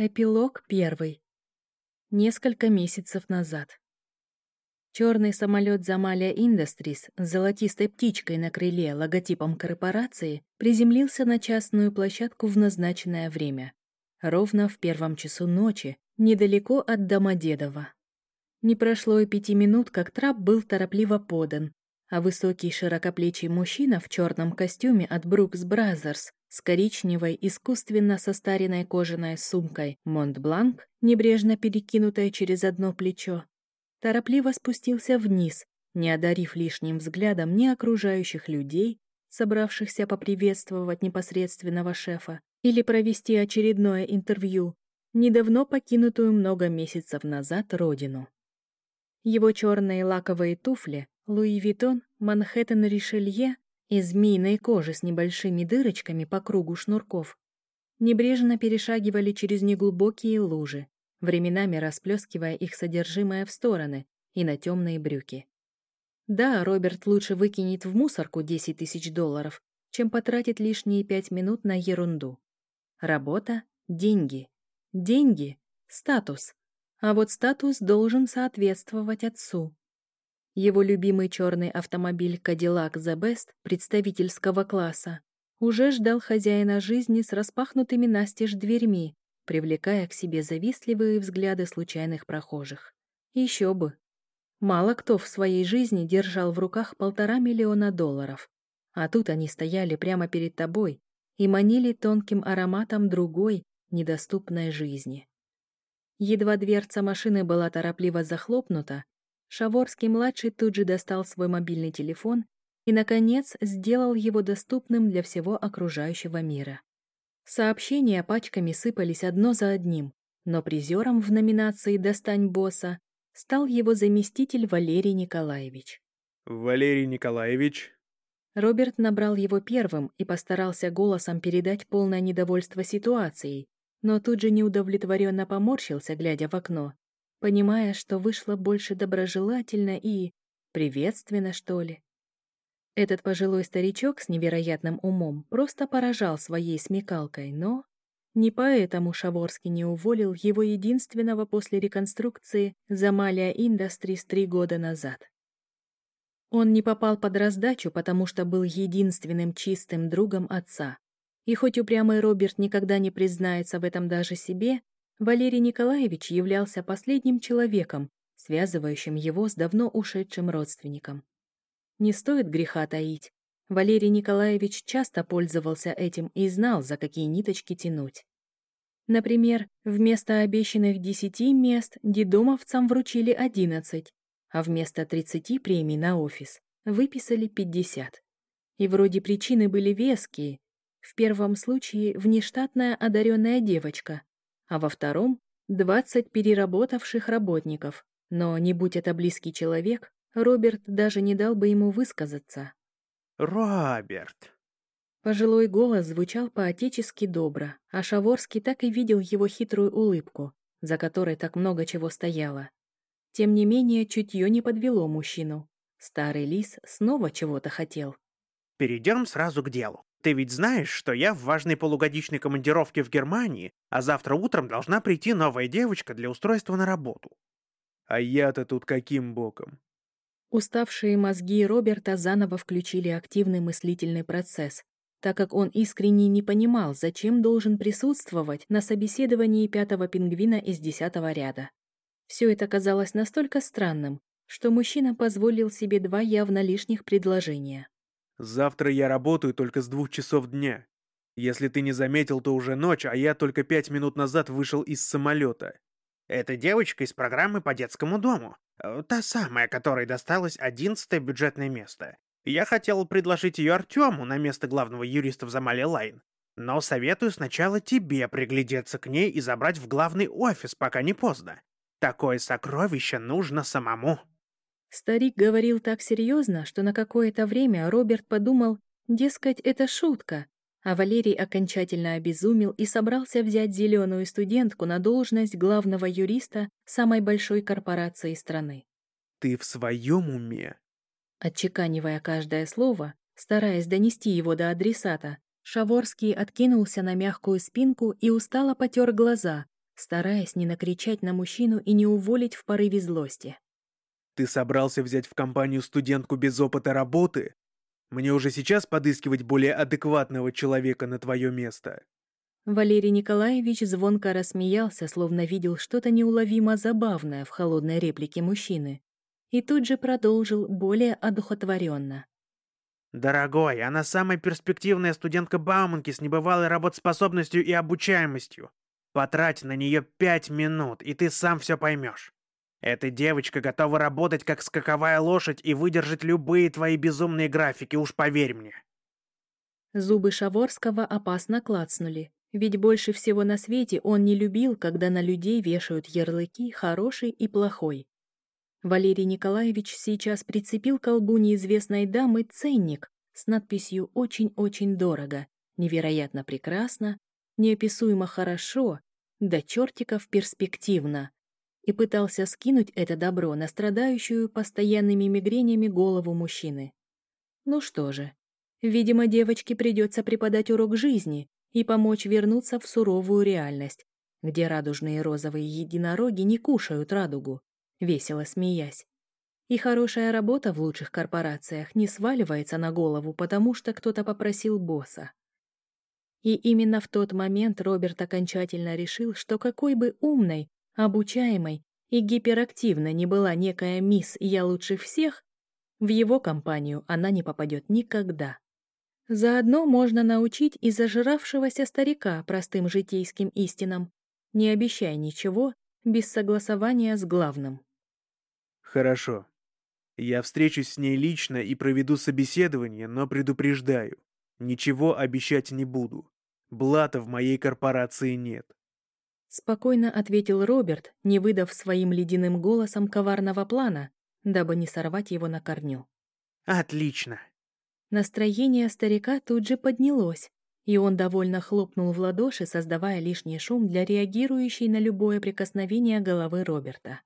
Эпилог первый. Несколько месяцев назад. Черный самолет Замалия Industries с золотистой птичкой на крыле логотипом корпорации приземлился на частную площадку в назначенное время. Ровно в первом часу ночи, недалеко от Домодедова. Не прошло и пяти минут, как трап был торопливо подан, а высокий широкоплечий мужчина в черном костюме от Brooks Brothers с коричневой, искусственно состаренной кожаной сумкой Монт-Бланк, небрежно перекинутой через одно плечо, торопливо спустился вниз, не одарив лишним взглядом ни окружающих людей, собравшихся поприветствовать непосредственного шефа, или провести очередное интервью, недавно покинутую много месяцев назад родину. Его черные лаковые туфли Луи Витон, Манхэттен Ришелье из змеиной кожи с небольшими дырочками по кругу шнурков небрежно перешагивали через неглубокие лужи, временами расплескивая их содержимое в стороны и на темные брюки. Да, Роберт лучше выкинет в мусорку 10 тысяч долларов, чем потратит лишние пять минут на ерунду. Работа — деньги. Деньги — статус. А вот статус должен соответствовать отцу. Его любимый черный автомобиль Cadillac The Best представительского класса уже ждал хозяина жизни с распахнутыми настежь дверьми, привлекая к себе завистливые взгляды случайных прохожих. Еще бы. Мало кто в своей жизни держал в руках полтора миллиона долларов. А тут они стояли прямо перед тобой и манили тонким ароматом другой, недоступной жизни. Едва дверца машины была торопливо захлопнута, Шаворский-младший тут же достал свой мобильный телефон и, наконец, сделал его доступным для всего окружающего мира. Сообщения пачками сыпались одно за одним, но призером в номинации «Достань босса» стал его заместитель Валерий Николаевич. «Валерий Николаевич?» Роберт набрал его первым и постарался голосом передать полное недовольство ситуацией, но тут же неудовлетворенно поморщился, глядя в окно, понимая, что вышло больше доброжелательно и... приветственно, что ли. Этот пожилой старичок с невероятным умом просто поражал своей смекалкой, но... Не поэтому Шаворский не уволил его единственного после реконструкции Замалия Industries три года назад. Он не попал под раздачу, потому что был единственным чистым другом отца. И хоть упрямый Роберт никогда не признается в этом даже себе, Валерий Николаевич являлся последним человеком, связывающим его с давно ушедшим родственником. Не стоит греха таить. Валерий Николаевич часто пользовался этим и знал, за какие ниточки тянуть. Например, вместо обещанных десяти мест дедомовцам вручили одиннадцать, а вместо тридцати премий на офис выписали пятьдесят. И вроде причины были веские. В первом случае внештатная одаренная девочка, а во втором — 20 переработавших работников. Но не будь это близкий человек, Роберт даже не дал бы ему высказаться. «Роберт!» Пожилой голос звучал по-отечески добро, а Шаворский так и видел его хитрую улыбку, за которой так много чего стояло. Тем не менее, чутье не подвело мужчину. Старый лис снова чего-то хотел. «Перейдем сразу к делу. Ты ведь знаешь, что я в важной полугодичной командировке в Германии, а завтра утром должна прийти новая девочка для устройства на работу. А я-то тут каким боком? Уставшие мозги Роберта заново включили активный мыслительный процесс, так как он искренне не понимал, зачем должен присутствовать на собеседовании пятого пингвина из десятого ряда. Все это казалось настолько странным, что мужчина позволил себе два явно лишних предложения. Завтра я работаю только с двух часов дня. Если ты не заметил, то уже ночь, а я только пять минут назад вышел из самолета. Это девочка из программы по детскому дому. Э, та самая, которой досталось одиннадцатое бюджетное место. Я хотел предложить ее Артему на место главного юриста в Замале Лайн. Но советую сначала тебе приглядеться к ней и забрать в главный офис, пока не поздно. Такое сокровище нужно самому. Старик говорил так серьезно, что на какое-то время Роберт подумал, дескать, это шутка, а Валерий окончательно обезумел и собрался взять зеленую студентку на должность главного юриста самой большой корпорации страны. «Ты в своем уме?» Отчеканивая каждое слово, стараясь донести его до адресата, Шаворский откинулся на мягкую спинку и устало потер глаза, стараясь не накричать на мужчину и не уволить в порыве злости. «Ты собрался взять в компанию студентку без опыта работы? Мне уже сейчас подыскивать более адекватного человека на твое место». Валерий Николаевич звонко рассмеялся, словно видел что-то неуловимо забавное в холодной реплике мужчины, и тут же продолжил более одухотворенно. «Дорогой, она самая перспективная студентка Бауманки с небывалой работоспособностью и обучаемостью. Потрать на нее пять минут, и ты сам все поймешь. Эта девочка готова работать как скаковая лошадь и выдержать любые твои безумные графики, уж поверь мне». Зубы Шаворского опасно клацнули, ведь больше всего на свете он не любил, когда на людей вешают ярлыки «хороший» и «плохой». Валерий Николаевич сейчас прицепил к колбу неизвестной дамы ценник с надписью «Очень-очень дорого», «Невероятно прекрасно», «Неописуемо хорошо», «До чертиков перспективно» и пытался скинуть это добро на страдающую постоянными мигренями голову мужчины. Ну что же, видимо, девочке придется преподать урок жизни и помочь вернуться в суровую реальность, где радужные розовые единороги не кушают радугу, весело смеясь. И хорошая работа в лучших корпорациях не сваливается на голову, потому что кто-то попросил босса. И именно в тот момент Роберт окончательно решил, что какой бы умной, обучаемой и гиперактивной не была некая мисс «Я лучше всех», в его компанию она не попадет никогда. Заодно можно научить и зажиравшегося старика простым житейским истинам. Не обещай ничего без согласования с главным. Хорошо. Я встречусь с ней лично и проведу собеседование, но предупреждаю. Ничего обещать не буду. Блата в моей корпорации нет. Спокойно ответил Роберт, не выдав своим ледяным голосом коварного плана, дабы не сорвать его на корню. «Отлично!» Настроение старика тут же поднялось, и он довольно хлопнул в ладоши, создавая лишний шум для реагирующей на любое прикосновение головы Роберта.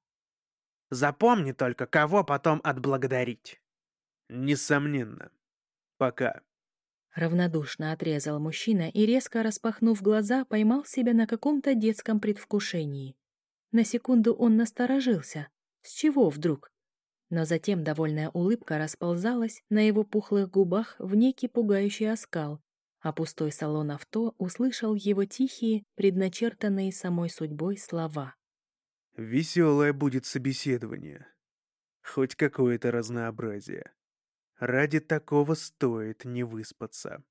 Запомни только, кого потом отблагодарить. Несомненно. Пока. Равнодушно отрезал мужчина и, резко распахнув глаза, поймал себя на каком-то детском предвкушении. На секунду он насторожился. С чего вдруг? Но затем довольная улыбка расползалась на его пухлых губах в некий пугающий оскал, а пустой салон авто услышал его тихие, предначертанные самой судьбой слова. Веселое будет собеседование. Хоть какое-то разнообразие. Ради такого стоит не выспаться.